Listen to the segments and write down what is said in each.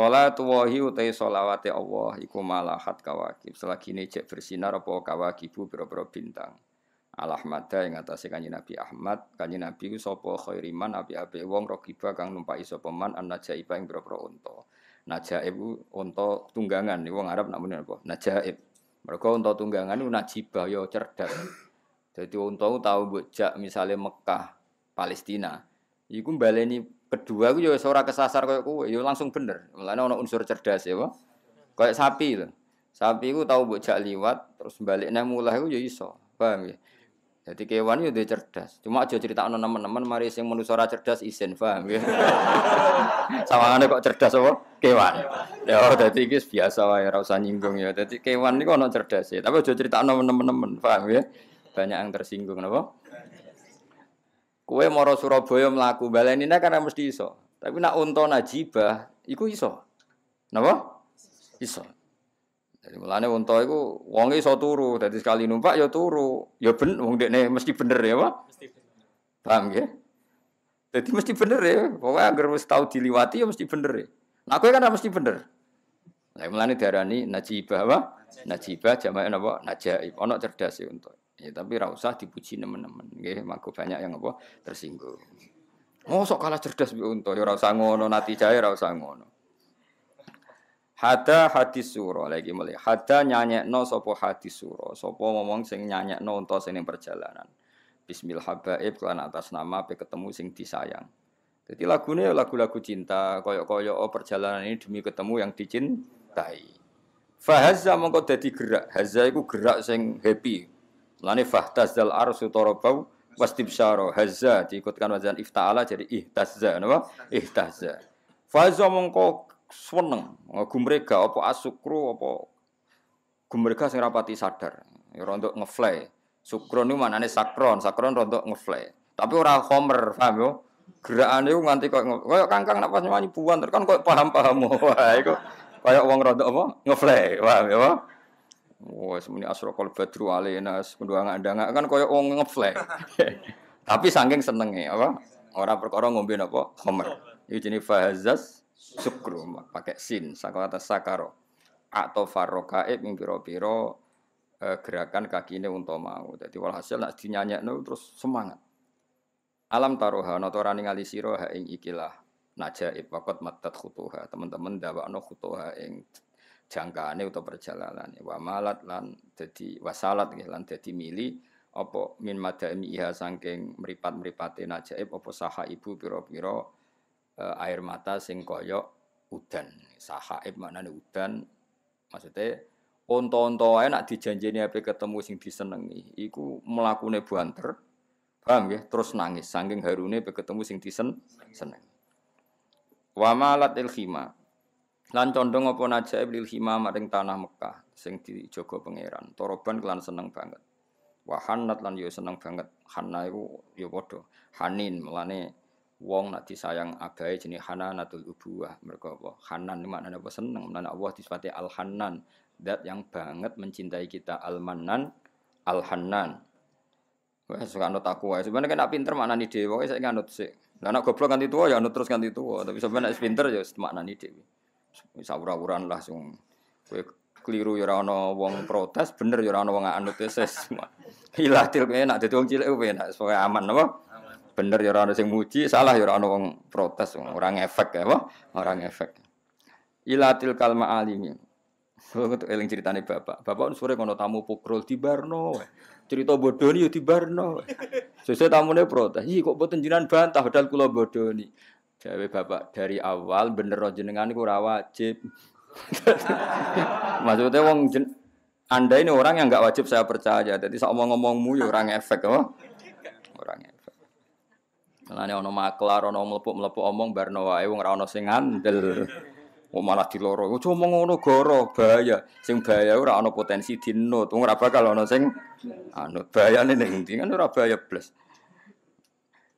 Salatu wahi utai solawate Allah iku malahat kawakib. Selagi ini cek bersinar apa kawakibu biro-biro bintang. Al-Ahmada yang atase kanji Nabi Ahmad, kanji Nabi ku sapa khairiman api-api wong rogiba kang numpai sapa man an najaiba ing biro-biro unta. Najaib ku unta tunggangan, wong Arab namune apa? Najaib. Mereka unta tunggangan itu najibah yo cerdas. Jadi tau mbok jak misale Mekah, Palestina. Iku baleni kedua ku yo ora kesasar koyo kowe, yo langsung bener. Mulane ana unsur cerdas ya, Pak. Kayak sapi lho. Sapi ku tau mbok jak liwat terus balik nang mulai ku yo iso. Paham ya? Jadi kewan itu dia cerdas. Cuma aja cerita anak teman-teman, mari sing manusia ora cerdas isin, paham ya? Sawangane kok cerdas apa? Kewan. Ya, dadi iki biasa wae ora usah nyinggung ya. Dadi kewan niku ana cerdas ya, tapi aja cerita anak teman-teman, paham ya? Banyak yang tersinggung napa? Kue moro Surabaya mlaku balenine kan mesti iso. Tapi nak unta najibah iku iso. Napa? Iso. Jadi mulane unta iku wonge iso turu, dadi sekali numpak ya turu. Ya ben wong dekne mesti bener ya, Pak. Mesti bener. Paham ya? Jadi mesti bener ya. Pokoknya agar wis tau diliwati ya mesti bener ya. Nah kowe kan mesti bener. Lah mulane diarani najibah apa? Najibah jamae napa? Najaib. Ana cerdas ya unta. Ya tapi ra usah dipuji nemen-nemen. Nggih, mangko banyak yang apa tersinggung. Oh, sok kalah cerdas bi unta, ya ora usah ngono, nati jae ora usah ngono. Hada hadis suro lagi mulai. Hada no sopo hadis suro. Sopo ngomong sing no unta sing perjalanan. Bismillah habaib kelan atas nama pe ketemu sing disayang. Jadi lagunya lagu-lagu cinta, koyok-koyok oh perjalanan ini demi ketemu yang dicintai. Fahazza mongko dadi gerak. Hazza iku gerak sing happy. Lane fahtazal arsu tarabau wastibsyara. Hazza diikutkan wazan ifta'ala jadi ihtazza napa? Ihtazza. Fahazza mongko seneng gumrega apa asukru apa gumrega sing rapati sadar. Ya rontok ngefly sukron niku manane sakron sakron rontok ngefly tapi ora khomer paham yo? Gerakane ku nganti koyo koyo kangkang nak pas nyanyi buan kan koyo paham-paham. Wah iku koyo wong rontok apa? Ngefly paham yo Wah, semuanya asrokol badru alina, kedua nggak ada kan koyo wong ngefly. Tapi saking senengnya apa? Orang perkara ngombe apa? Homer. Iki jenis fahazas sukru pakai sin sakata sakaro atau farrokaib ing piro-piro eh, gerakan kaki ini untuk mau jadi walhasil nak dinyanyekno terus semangat alam taruha notora ningali siro ha ing ikilah najaib wakot matat khutuha teman-teman no khutuha ing jangkane atau perjalanan wa malat lan jadi wasalat lan jadi mili apa min madami iha sangking meripat-meripate najaib apa saha ibu piro-piro uh, air mata sing koyok udan. Sahaib maknane udan. Maksudnya onto-onto wae nak dijanjeni ape ketemu sing disenengi, iku mlakune banter. Paham ya? Terus nangis saking harune ape ketemu sing disen seneng. Wa malat khima. Lan condong apa najaib lil khima maring tanah Mekah sing dijaga pangeran. Toroban kelan seneng banget. Wahanat lan yo seneng banget. Hanna iku yo padha. Hanin melane wong nak disayang abai jenis hananatul ubuah mereka apa hanan maknanya apa seneng mana Allah disifati al hanan dat yang banget mencintai kita al manan al hanan Wah, suka anut aku wae. Sebenarnya kan pinter maknani dhewe, saya nganut sih. Lah nek goblok ganti tua ya anut terus ganti tua, tapi sebenarnya pinter ya maknani dhewe. Wis ura-uran lah sing kowe keliru ya ora ana wong protes, bener ya ora ana wong anut wis. Hilatil kowe nak dadi wong cilik kowe nak supaya aman apa? bener ya orang sing muji, salah ya orang wong protes, orang efek ya, apa? Orang efek. Ilatil kalma alimi. Itu eling ceritane bapak. Bapak sore kono tamu pukrul di Barno. Cerita bodoni ya di Barno. Sesuai tamune protes. Ih kok boten jenengan bantah padahal kula bodoni. Jawa bapak dari awal bener jenengan iku ora wajib. Maksudnya wong jen, anda ini orang yang nggak wajib saya percaya. Jadi saya ngomong-ngomongmu ya orang efek, apa? Orang efek. Mulane ana maklar, ana mlepuk-mlepuk omong barno wae wong ora ana sing ngandel. Kok malah diloro. Ojo omong ngono goro, bahaya. Sing bahaya ora ana potensi dinut. Wong ora bakal ana sing anut. Bahayane ning ndi kan ora bahaya blas.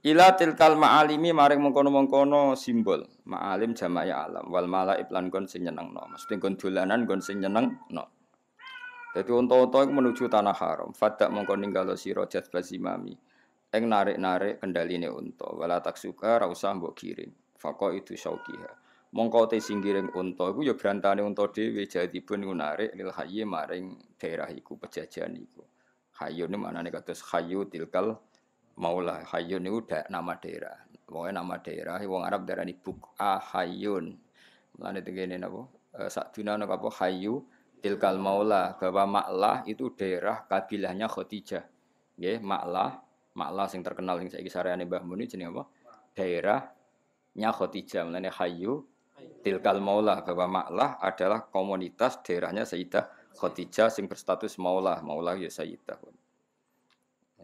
Ila tilkal ma'alimi maring mengkono-mengkono simbol. Ma'alim jamak ya alam. Wal malaib lan gon sing nyenengno. Mesti gon dolanan gon sing nyenengno. Dadi unta-unta iku menuju tanah haram. Fadak mongko ninggalo sira jazbazimami. eng narik-narik kendaline unta wala tak suka ra usah mbok kirim faqo itu syaukiha mongko te singgiring unta iku ya brantane unta dhewe jadipun iku narik lil maring daerah iku pejajan iku hayyun maknane kados hayyu tilkal maula hayyun niku nama daerah. Wong nama daerah wong Arab darani buk'a hayyun. Mulane tengene napa? E, sakdina napa? Apa hayyu tilkal maula. Bahwa maklah itu daerah kabilahnya Khadijah. Nggih maklah maklah sing terkenal sing saiki sareane Mbah Mun jenenge apa? Daerahnya Khadijah. Mulane hayyu tilkal maula. Bahwa maklah adalah komunitas daerahnya Sayyidah Khadijah sing berstatus maula maula ya Sayyidah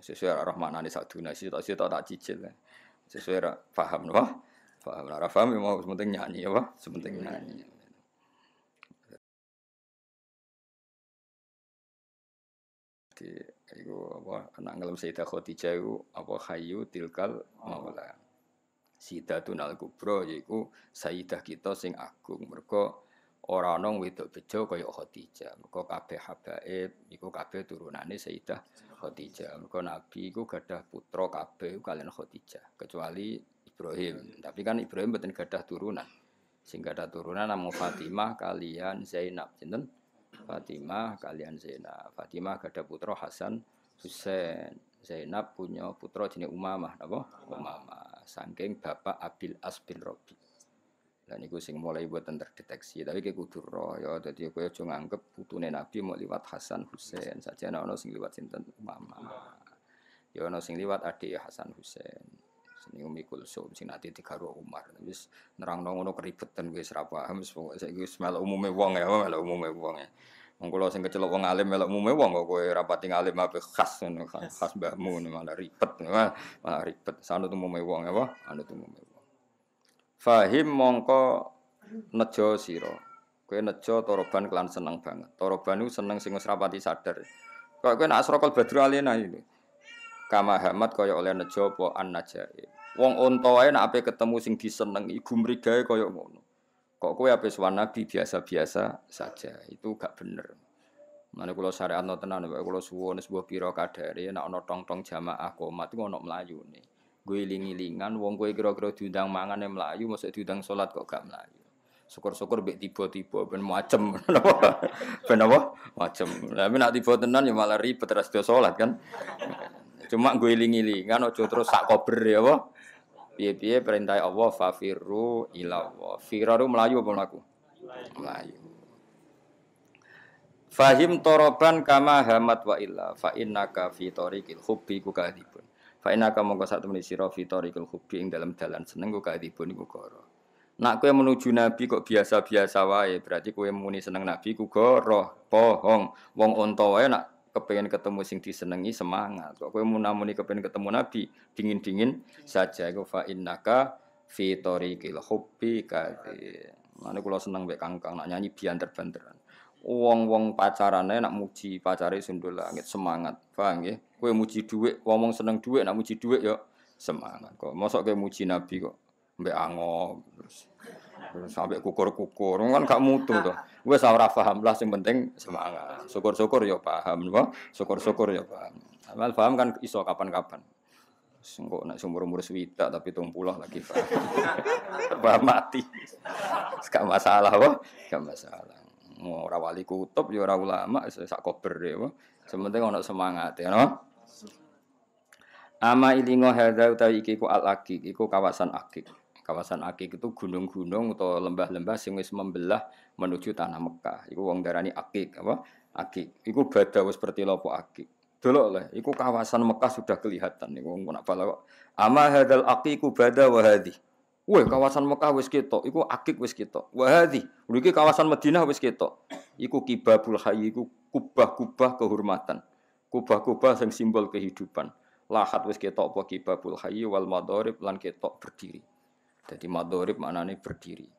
sesuai arah mana nih satu nasi tak sih tak cicil. Sesuai paham wah paham arah paham ya mau sementing nyanyi ya wah sementing nyanyi. Di itu apa? Anak ngelam Sayyidah Khadijah itu apa? Hayu tilkal maula. Sayyidatun al kubro yaiku Sayyidah kita sing agung. Mereka orang nong wedok bejo kaya Khadijah. Mereka kabeh habaib iku kabeh turunane Sayyidah Khadijah. Mereka Nabi iku gadah putra kabeh kalian Khadijah kecuali Ibrahim. Tapi kan Ibrahim betul gadah turunan. Sing gadah turunan namun Fatimah kalian Zainab. Sinten? Fatimah kalian Zainab. Fatimah gadah putra Hasan Husain. Zainab punya putra jenis Umamah napa? Umamah. Saking bapak Abil As bin Robi. Dan itu sing mulai buat terdeteksi, tapi kayak kudu roh ya. Jadi aku ya nganggep putune Nabi mau liwat Hasan Husain saja, nah ono sing liwat sinten Mama. Ya ono sing liwat adik Hasan Husain. Sini Umi Kulsum sing nanti digaruh Umar. Wis nerang ngono keribetan wis ra paham wis pokoke saiki wis melok umume wong ya, melok umume wong ya. Wong kula sing kecelok wong alim melok umume wong kok kowe rapati ngalim apa khas khas mbahmu malah ribet malah ribet sanut umume wong apa anut umume Fahim mongko nejo sira. Kowe nejo toroban kelan seneng banget. Toroban itu seneng sing wis rapati sadar. Kok kowe nak asrokal badru alina itu kama hamad kaya oleh nejo apa an najai wong unta wae nak ape ketemu sing disenengi gumrigae kaya ngono. Kok kowe ape nabi biasa-biasa saja? Itu gak bener. Mana kulo syariat no tenan, kulo suwon sebuah piro kadari, nak ono tong tong jamaah komat, itu ono melayu nih. Gue lingi-lingan, wong gue kira-kira diundang mangan yang melayu, maksud diundang sholat kok gak melayu. Syukur-syukur bek tiba-tiba ben macem, ben apa? Macem. Tapi nak tiba tenan ya malah ribet terus dia sholat kan. Cuma gue lingi-lingan, ojo terus sak kober ya apa? Piye-piye perintah Allah fafiru ila Allah. Firaru melayu apa melaku? Melayu. Fahim toroban kama hamat wa illa fa innaka fi tariqil hubbi ku Fa innaka mongko sak temene sira tariqil hubbi ing dalam dalan seneng ku kadibun iku karo. Nak kowe menuju nabi kok biasa-biasa wae, berarti kowe muni seneng nabi ku goro, bohong. Wong unta wae nak kepengen ketemu sing disenengi semangat. Kok kowe munamuni kepengen ketemu nabi, dingin-dingin saja iku fa innaka fi tariqil hubbi kadibun. Mane kula seneng mek kangkang nak nyanyi bianter-banteran wong-wong pacarane nak muji pacare sundul langit semangat. Paham nggih? Kowe muji dhuwit, wong seneng dhuwit nak muji dhuwit ya semangat kok. Mosok kowe muji nabi kok mbek ango terus sampai kukur-kukur kan gak mutu to. Wis ora paham lah sing penting semangat. Syukur-syukur ya paham napa? Syukur-syukur ya paham. Amal paham kan iso kapan-kapan. Engkau nak seumur umur swita tapi tumpulah lagi paham mati. Gak masalah, wah, gak masalah ora wali kutub ya ora ulama sak kober ya. Sementing ana semangat ya. Ama ilingo hadza utawi iki ku al akik iku kawasan akik. Kawasan akik itu gunung-gunung atau lembah-lembah sing wis membelah menuju tanah Mekah. Iku wong darani akik apa? Akik. Iku bada seperti lopo akik. Delok lah, iku kawasan Mekah sudah kelihatan niku wong nak kok. Ama hadzal aqiqu bada wa hadhi. Wah, kawasan Mekah wis ketok, iku akik wis ketok. Wah hadi, iki kawasan Madinah wis ketok. Iku kibabul hayy, iku kubah-kubah kehormatan. Kubah-kubah sing simbol kehidupan. Lahat wis ketok apa kibabul hayy wal madharib lan ketok berdiri. Jadi madharib maknane berdiri.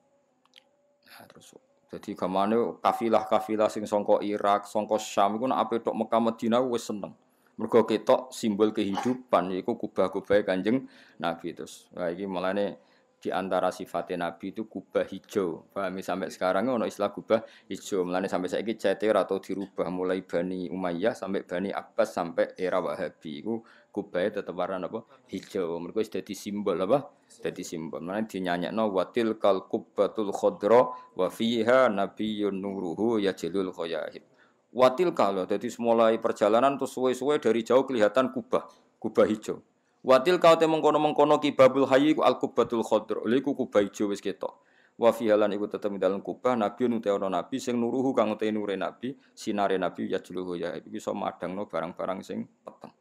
Nah, terus jadi kamane kafilah-kafilah sing songko Irak, songko Syam iku nek ape tok Mekah Madinah wis seneng. Mergo ketok simbol kehidupan iku kubah-kubah Kanjeng Nabi terus. Nah iki mulane di antara sifatnya Nabi itu kubah hijau. Pahami sampai sekarang ono istilah kubah hijau. Mulane sampai saiki cetir atau dirubah mulai Bani Umayyah sampai Bani Abbas sampai era Wahabi iku kubahnya tetap warna apa? Hijau. Mereka sudah dadi simbol apa? Dadi simbol. Mulane dinyanyekno watil kal kubbatul khadra wa fiha nabiyyun nuruhu yajlul khayahib. Watil kalau jadi mulai perjalanan terus suwe-suwe dari jauh kelihatan kubah, kubah hijau. Watil kau temong kono mengkono kibabul hayi ku al kubatul khodro. Lha iku kubah ijo wis ketok. Wa fi halan iku tetep ing dalem kubah nabi nute ana nabi sing nuruhu kang te nure nabi, sinare nabi ya juluhu ya iki iso madangno barang-barang sing peteng.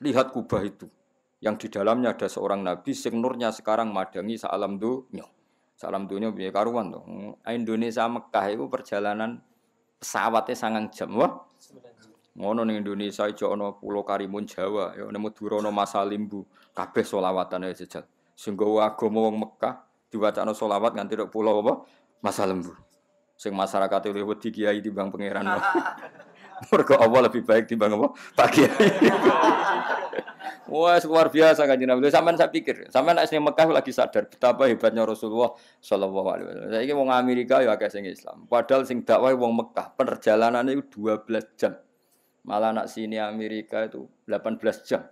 Lihat kubah itu. Yang di dalamnya ada seorang nabi sing nurnya sekarang madangi saalam dunya. Salam dunya piye karuan to. Indonesia Mekah itu perjalanan pesawatnya sangang jam. Wah, Ngono ning Indonesia ijo ana Pulau Karimun Jawa, ya nemu Madura ana Masalimbu, kabeh selawatan ae jejal. Sing gawa agama wong Mekah diwacana selawat nganti nek pulau apa? Masalimbu. Sing masyarakat luwih wedi kiai timbang pangeran. Mergo Allah lebih baik timbang apa? Pak Kiai. Wah, luar biasa kan Nabi. Sampeyan saya pikir, sampeyan nek Mekah lagi sadar betapa hebatnya Rasulullah sallallahu alaihi wasallam. Saiki wong Amerika ya akeh sing Islam. Padahal sing dakwah wong Mekah, perjalanannya itu 12 jam. Malah anak sini Amerika itu 18 jam.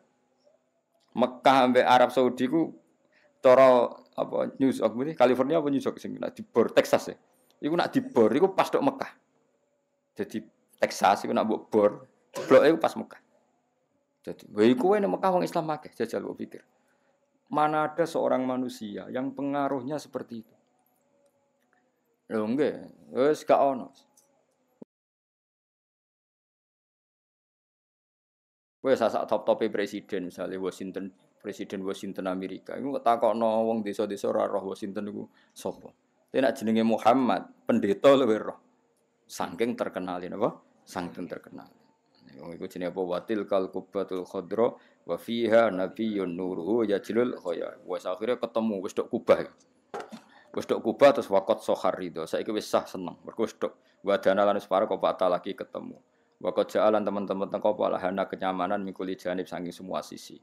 Mekah sampai Arab Saudi ku toro apa New York ini California apa New York sing nak dibor Texas ya. Iku nak dibor iku pas tok Mekah. Jadi Texas iku nak mbok bor, blok iku pas Mekah. Jadi, wae iku wae Mekah wong Islam akeh jajal mbok pikir. Mana ada seorang manusia yang pengaruhnya seperti itu? Lho nggih, wis gak ono. Wes sasak top topi presiden misalnya Washington presiden Washington Amerika. Iku takokno wong desa-desa ora roh Washington iku sapa. Nek jenenge Muhammad, pendeta luwih roh. Saking terkenalin apa? Saking terkenal. Iku jenenge apa? Watil kal kubatul khadra wa fiha nabiyyun nuruhu yajlul khaya. Wes akhirnya ketemu wis tok kubah. Wis tok kubah terus wakot sohar ridho. Saiki wis sah seneng. Mergo wis tok wadana lan separo kok lagi ketemu. Wakot jalan teman-teman tengkau hana kenyamanan mikuli janib saking semua sisi.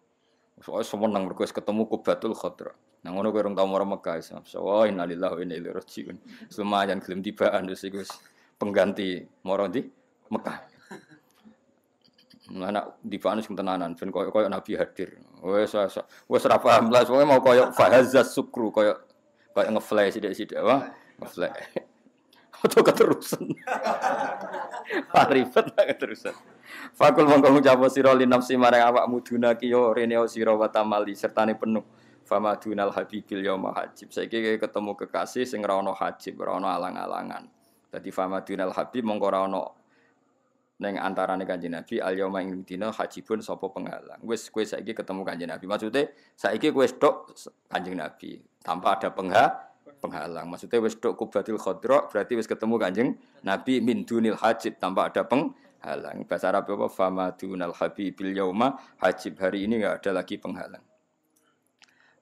Semua nang berkuas ketemu kubatul khadra. Nang ngono kowe rong tau mara Mekah Islam. So, oh innalillahi wa inna ilaihi rajiun. Lumayan gelem tibaan terus iku pengganti mara di Mekah. Anak di panus tenanan ben koyo koyo Nabi hadir. Wes wes ora lah, mau koyo fahazaz sukru koyo koyo ngeflash sithik-sithik wah ngeflash. Atau keterusan. Ribet lah keterusan. Fakul mongko ngucap sira li nafsi marang awakmu dunaki yo rene sira wa tamali sertane penuh. Fama dunal habibil yauma hajib. Saiki ketemu kekasih sing ora ono hajib, ora ono alang-alangan. Dadi fama dunal habib mongko ora ono ning antarane Kanjeng Nabi al yauma ing dina hajibun sapa penghalang. Wis kowe saiki ketemu Kanjeng Nabi. Maksude saiki kowe tok Kanjeng Nabi tanpa ada penghalang penghalang. Maksudnya wis tok kubatil khadra berarti wis ketemu Kanjeng Nabi min dunil hajib tanpa ada penghalang. Bahasa Arab apa fama dunal habibil yauma hajib hari ini enggak ada lagi penghalang.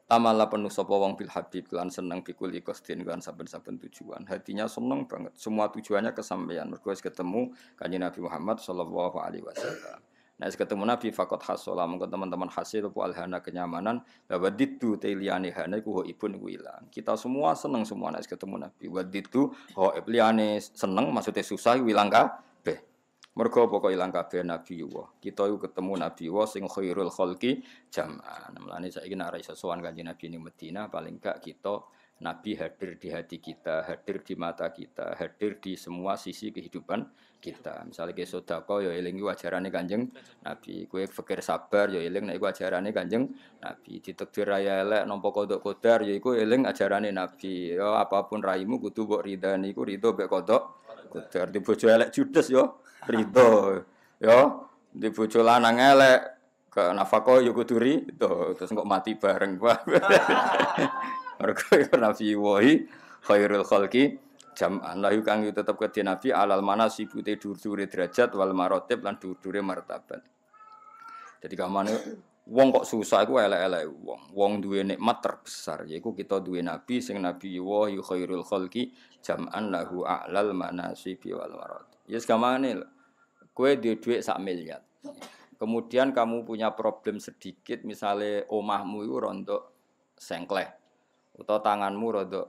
Tamala penuh sapa wong bil habib lan seneng bikul ikostin kan saben-saben tujuan. Hatinya seneng banget. Semua tujuannya kesampaian. Mergo ketemu Kanjeng Nabi Muhammad sallallahu alaihi wasallam. Nah, ketemu Nabi fakot hasola mungkin teman-teman hasil bu alhana kenyamanan bahwa ditu teliane hana ku ibun ku ilang. Kita semua seneng semua nek ketemu Nabi. Wa ditu ho liane seneng maksudnya susah ilang kabeh. Mergo pokok ilang kabeh Nabi wa. Kita yuk ketemu Nabi wa sing khairul khalqi jam'an. Mulane saiki nek ora iso sowan Kanjeng Nabi ning Madinah paling gak kita Nabi hadir di hati kita, hadir di mata kita, hadir di semua sisi kehidupan kita. Misalnya ke sodako, ya eling wajarane kanjeng Nabi. Kue fakir sabar, ya eling nek wajarane kanjeng Nabi. Di takdir raya elek, nompo kodok kodar, ya iku eling ajarane Nabi. Ya apapun raimu kudu bok ridani, iku rido bek kodok kodar. Di bojo elek judes yo, rido. Yo, di bojo lanang elek, ke nafako yo kudu rido. Terus kok mati bareng. Mergo Nabi wahi khairul khalqi jam'an lahu kang tetep kedhe Nabi alal mana sibute dur-dure derajat wal marotib lan dur-dure martabat. Jadi kamane wong kok susah iku elek-elek wong. Wong duwe nikmat terbesar yaiku kita duwe nabi sing nabi wa khairul khalqi jam'an lahu a'lal manasibi wal marotib. Yes kamane kowe duwe dhuwit sak miliar. Kemudian kamu punya problem sedikit, misalnya omahmu itu rontok sengkleh utawa tanganmu rodok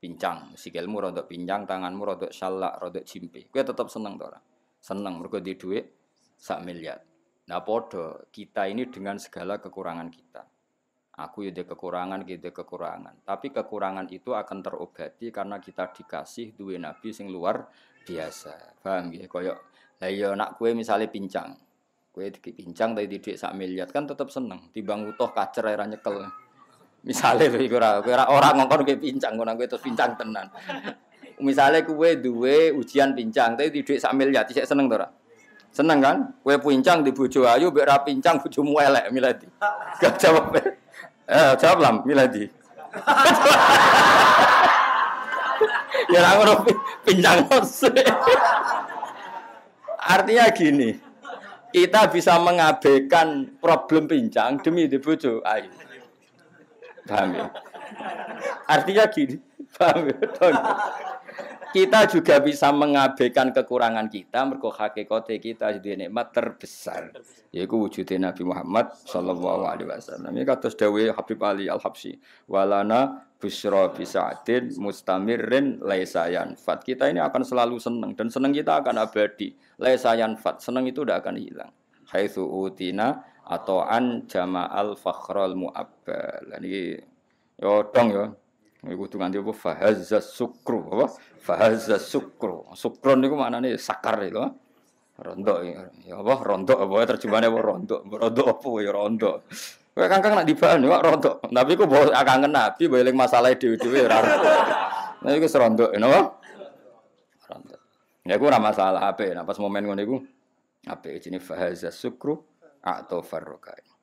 pincang, sikilmu rodok pincang, tanganmu rodok salak, rodok jimpe. Kowe tetep seneng to? Seneng mergo di dhuwit sak miliar. Nah podo kita ini dengan segala kekurangan kita. Aku ya kekurangan, gitu kekurangan. Tapi kekurangan itu akan terobati karena kita dikasih duwe nabi sing luar biasa. Paham ya? Koyok, lah iya nak kue misalnya pincang. Kue pincang tapi didik sak miliar kan tetap seneng. Tibang utuh kacer era nyekel. Misalnya kowe ora kowe ora ngongkon kowe pincang, ngono kowe terus pincang tenan. Misalnya kue duwe ujian pincang tapi didik sak miliar, tidak seneng to Seneng kan? Kue pincang di bojo ayu, mbek ra pincang bojomu elek miladi. Gak jawab. Eh, jawab lam, miladi. ya ora ngono pincang Artinya gini, kita bisa mengabaikan problem pincang demi di bojo ayu. Paham ya? Artinya gini, paham ya? kita juga bisa mengabaikan kekurangan kita mergo hakikate kita jadi nikmat terbesar. Yaitu wujudnya Nabi Muhammad sallallahu alaihi wasallam. Ini kata dawuh Habib Ali Al-Habsyi walana busra bisa'din mustamirrin laisa yanfat. Kita ini akan selalu senang dan senang kita akan abadi. Laisa yanfat senang itu tidak akan hilang. Haitsu utina atau an jama'al fakhrul mu'abbal ini yo dong yo Iku kudu nganti apa fahazza sukru apa? Fahazza sukru. Sukron niku maknane sakar itu. Rondo ya apa rondo apa terjemahane apa rondo. Rondo apa ya rondo. Kowe kangkang nak dibahan ya rondo. Tapi ku bawa kangen Nabi bae masalah dhewe-dhewe ora. Nah iku serondo napa? Rondo. Ya ku ora masalah ape. Nah pas momen ngono iku ape jenenge fahazza sukru atau farrokai.